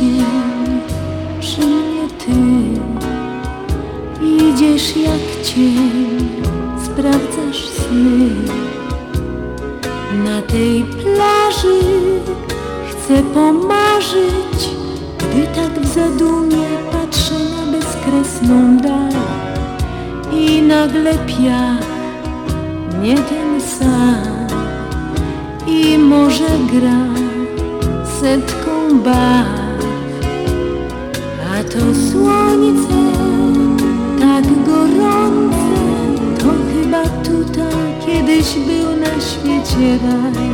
dzień przy mnie ty. Idziesz jak cień, sprawdzasz sny. Na tej plaży chcę pomarzyć Gdy tak w zadumie patrzę na bezkresną dal. I nagle piach, nie ten sam. I może gra setką bar to słońce tak gorące To chyba tutaj kiedyś był na świecie raj.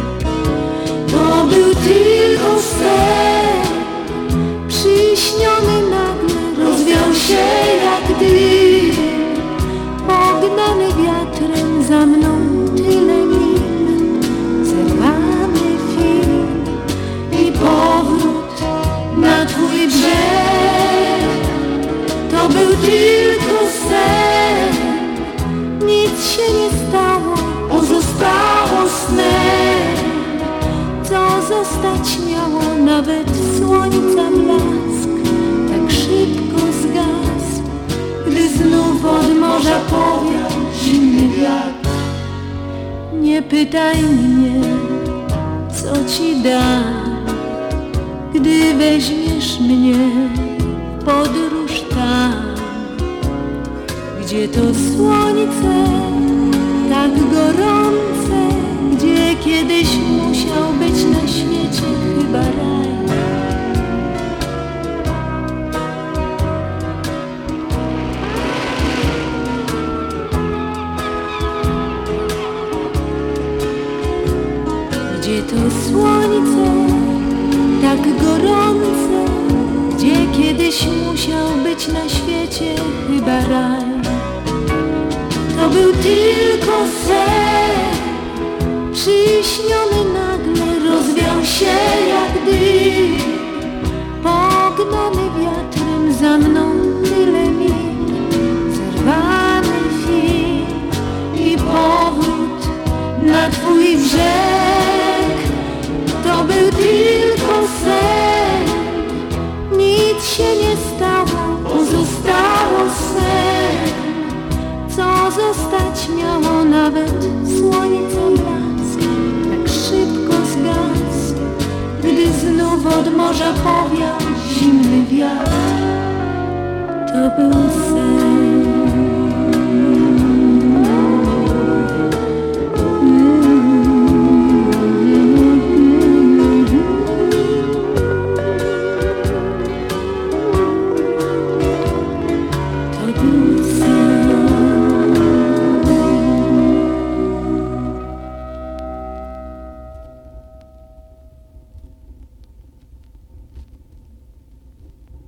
To był tylko sen Przyśniony nagle rozwiał się jak dym. Pognany wiatrem za mną zostać miało nawet słońca blask. Tak szybko zgasł Gdy znów od morza powiał zimny wiatr. Nie pytaj mnie, co ci dam. Gdy weźmiesz mnie w podróż tam Gdzie to słońce to słońce tak gorące Gdzie kiedyś musiał być na świecie chyba raj. To był tylko sen Przyśniony nagle rozwiał się jak dym Pognany wiatrem za mną tyle mil Zerwany film i powrót na twój brzeg się nie stało, pozostało sen Co zostać miało nawet słońce blask Tak szybko zgasł Gdy znów od morza powiał zimny wiatr. To był sen